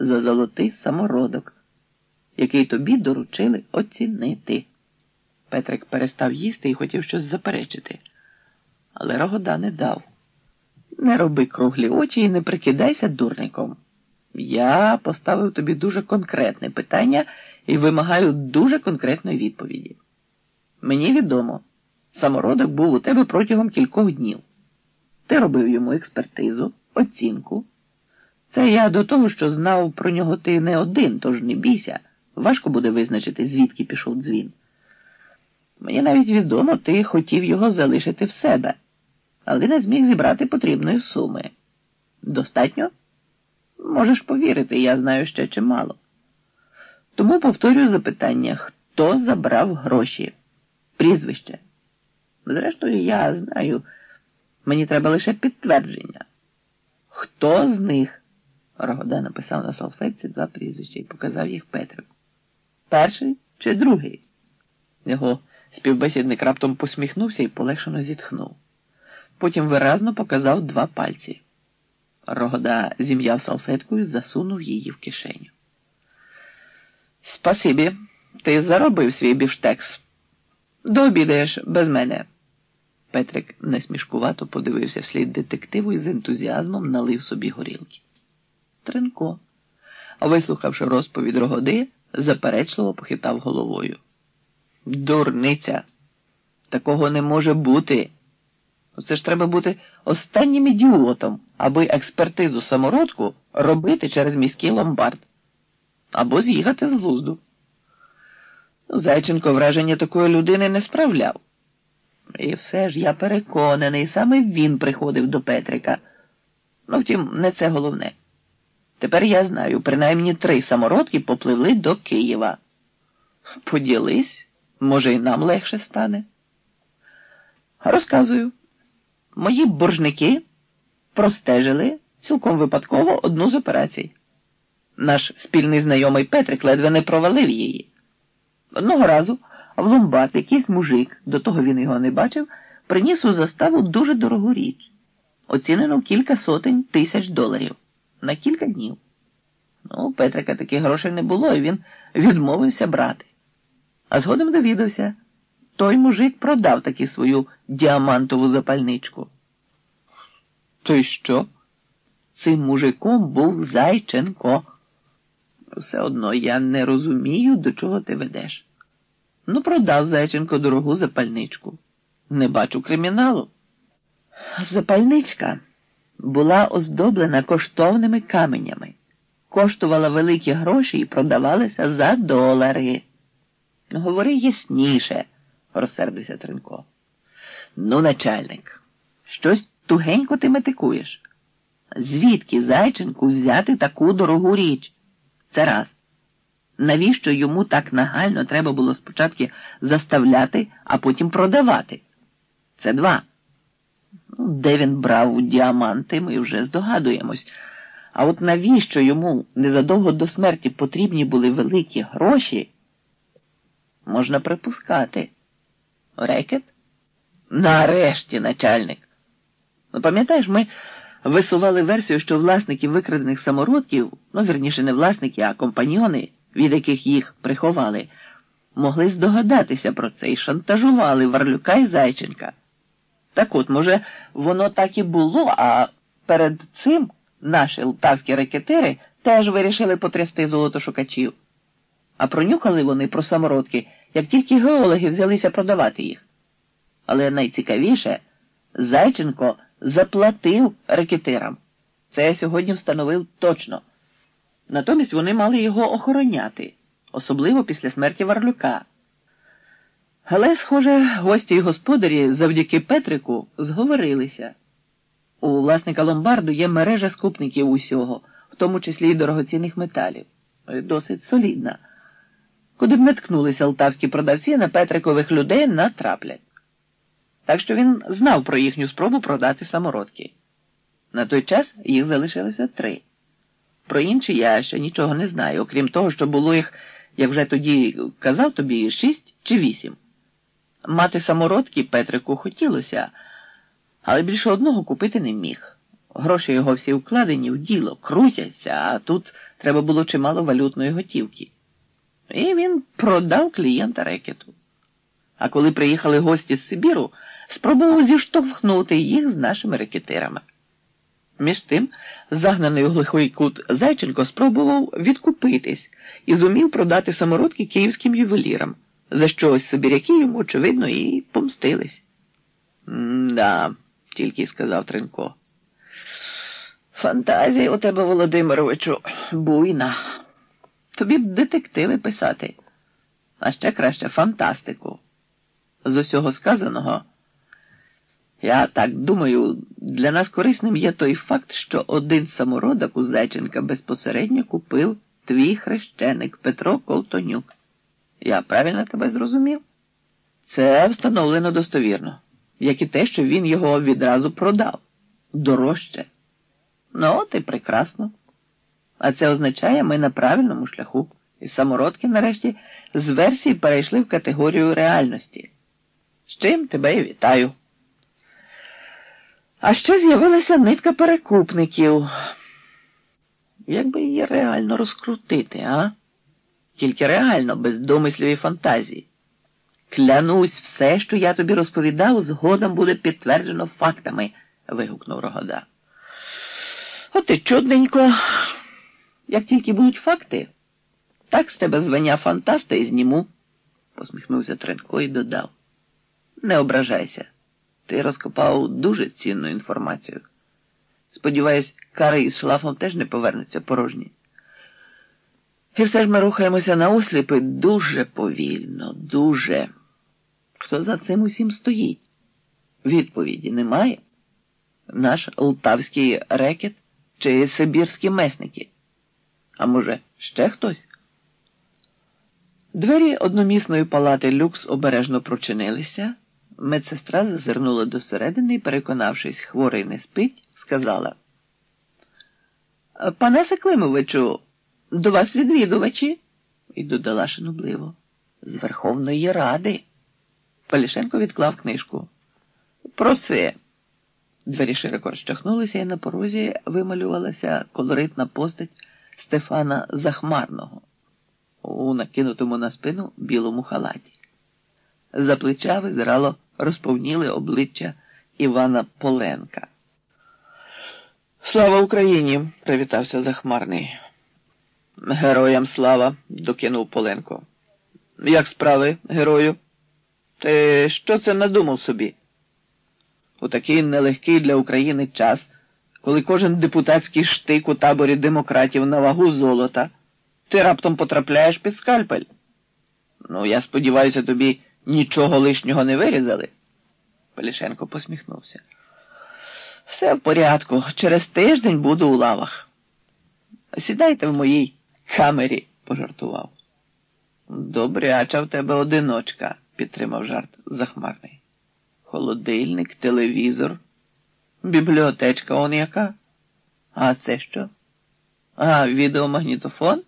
за золотий самородок, який тобі доручили оцінити. Петрик перестав їсти і хотів щось заперечити, але Рогода не дав. Не роби круглі очі і не прикидайся дурником. Я поставив тобі дуже конкретне питання і вимагаю дуже конкретної відповіді. Мені відомо, самородок був у тебе протягом кількох днів. Ти робив йому експертизу, оцінку. Це я до того, що знав про нього ти не один, тож не бійся. Важко буде визначити, звідки пішов дзвін. Мені навіть відомо, ти хотів його залишити в себе, але не зміг зібрати потрібної суми. Достатньо? Можеш повірити, я знаю ще чимало. Тому повторюю запитання, хто забрав гроші? Прізвище. Зрештою, я знаю, мені треба лише підтвердження. Хто з них? Рогода написав на салфетці два прізвища і показав їх Петрику. Перший чи другий? Його співбесідник раптом посміхнувся і полегшено зітхнув. Потім виразно показав два пальці. Рогода зім'яв салфеткою засунув її в кишеню. Спасибі, ти заробив свій біфштекс. Дообідаєш без мене. Петрик несмішкувато подивився вслід детективу і з ентузіазмом налив собі горілки. Тренко, вислухавши розповідь рогоди, заперечливо похитав головою. Дурниця, такого не може бути. Це ж треба бути останнім ідіотом, аби експертизу самородку робити через міський ломбард або з'їхати з глузду. Зайченко враження такої людини не справляв. І все ж я переконаний, саме він приходив до Петрика. Ну, втім, не це головне. Тепер я знаю, принаймні три самородки попливли до Києва. Поділись, може, і нам легше стане. Розказую. Мої боржники простежили цілком випадково одну з операцій. Наш спільний знайомий Петрик ледве не провалив її. Одного разу в ломбард якийсь мужик, до того він його не бачив, приніс у заставу дуже дорогу річ, оцінену кілька сотень тисяч доларів на кілька днів. Ну, Петрика таких грошей не було, і він відмовився брати. А згодом довідався, той мужик продав таки свою діамантову запальничку. То й що? Цим мужиком був Зайченко. Все одно я не розумію, до чого ти ведеш. Ну, продав Зайченко дорогу запальничку. Не бачу криміналу. Запальничка була оздоблена коштовними каменями, коштувала великі гроші і продавалася за долари. Говори ясніше, розсердився Тренко. Ну, начальник, щось тугенько ти метикуєш. Звідки Зайченку взяти таку дорогу річ? Це раз. Навіщо йому так нагально треба було спочатку заставляти, а потім продавати? Це два. Де він брав діаманти, ми вже здогадуємось. А от навіщо йому незадовго до смерті потрібні були великі гроші? Можна припускати. Рекет? Нарешті, начальник. Ну, пам'ятаєш, ми висували версію, що власники викрадених самородків, ну, вірніше, не власники, а компаньйони, від яких їх приховали, могли здогадатися про це і шантажували Варлюка і Зайченка. Так от, може, воно так і було, а перед цим наші лтавські ракетири теж вирішили потрясти золотошукачів. А пронюхали вони про самородки, як тільки геологи взялися продавати їх. Але найцікавіше, Зайченко заплатив ракетирам. Це я сьогодні встановив точно. Натомість вони мали його охороняти, особливо після смерті Варлюка. Але, схоже, гості й господарі завдяки Петрику зговорилися. У власника ломбарду є мережа скупників усього, в тому числі й дорогоцінних металів. Досить солідна. Куди б не ткнулися алтавські продавці на Петрикових людей натраплять. Так що він знав про їхню спробу продати самородки. На той час їх залишилося три. Про інші я ще нічого не знаю, окрім того, що було їх, як вже тоді казав тобі, шість чи вісім. Мати самородки Петрику хотілося, але більше одного купити не міг. Гроші його всі вкладені в діло, крутяться, а тут треба було чимало валютної готівки. І він продав клієнта рекету. А коли приїхали гості з Сибіру, спробував зіштовхнути їх з нашими рекетирами. Між тим, загнаний у глухий кут Зайченко спробував відкупитись і зумів продати самородки київським ювелірам, за що ось Сибіряки йому, очевидно, і помстились. «Да», – тільки сказав Тренко. Фантазія у тебе, Володимировичу, буйна. Тобі б детективи писати, а ще краще фантастику. З усього сказаного, я так думаю, для нас корисним є той факт, що один самородок у Зайченка безпосередньо купив твій хрещеник Петро Ковтонюк. Я правильно тебе зрозумів? Це встановлено достовірно, як і те, що він його відразу продав дорожче. Ну, от і прекрасно. А це означає, ми на правильному шляху. І самородки, нарешті, з версії перейшли в категорію реальності. З чим тебе і вітаю. А ще з'явилася нитка перекупників. Як би її реально розкрутити, а? Тільки реально, без домислів і фантазії. Клянусь, все, що я тобі розповідав, згодом буде підтверджено фактами, вигукнув Рогода. От і чудненько. Як тільки будуть факти, так з тебе звання фантаста і зніму, посміхнувся Тренко і додав. Не ображайся. Ти розкопав дуже цінну інформацію. Сподіваюсь, кари із шлафом теж не повернуться порожні. І все ж ми рухаємося на осліпи дуже повільно, дуже. Хто за цим усім стоїть? Відповіді немає. Наш лтавський рекет чи сибірські месники? А може, ще хтось? Двері одномісної палати люкс обережно прочинилися. Медсестра зазирнула досередини і, переконавшись, хворий не спить, сказала. Пане Климовичу, до вас відвідувачі? І додала шанобливо. З Верховної Ради. Полішенко відклав книжку. Проси. Двері широко розчахнулися, і на порозі вималювалася колоритна постать Стефана Захмарного у накинутому на спину білому халаті. За плеча визирало розповніли обличчя Івана Поленка. Слава Україні! привітався Захмарний. Героям слава, докинув Поленко. Як справи, герою? Ти що це надумав собі? У такий нелегкий для України час, коли кожен депутатський штик у таборі демократів на вагу золота, ти раптом потрапляєш під скальпель. Ну, я сподіваюся, тобі нічого лишнього не вирізали. Полішенко посміхнувся. Все в порядку. Через тиждень буду у лавах. Сідайте в моїй камері, пожартував. Добряча в тебе одиночка, підтримав жарт захмарний. Холодильник, телевізор, бібліотечка он яка. А це що? А, відеомагнітофон?